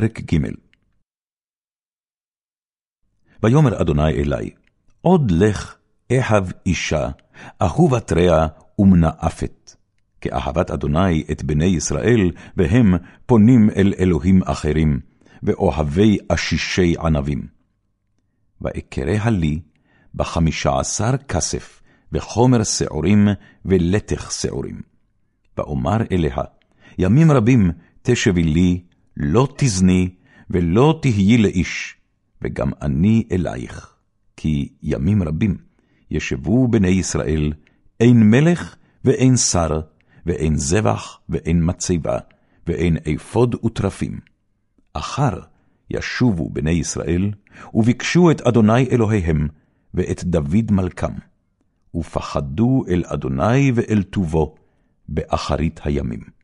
פרק ג' ויאמר אדוני אלי, עוד לך אחב אישה, אהובת רע ומנאפת. כאהבת אדוני את בני ישראל, והם פונים אל אלוהים אחרים, ואוהבי אשישי ענבים. ואקרא לי בחמישה עשר כסף, וחומר שעורים, ולתך שעורים. ואומר אליה, ימים רבים תשבי לי, לא תזני, ולא תהיי לאיש, וגם אני אלייך. כי ימים רבים ישבו בני ישראל, אין מלך ואין שר, ואין זבח ואין מצבה, ואין אפוד וטרפים. אחר ישובו בני ישראל, וביקשו את אדוני אלוהיהם, ואת דוד מלכם, ופחדו אל אדוני ואל טובו, באחרית הימים.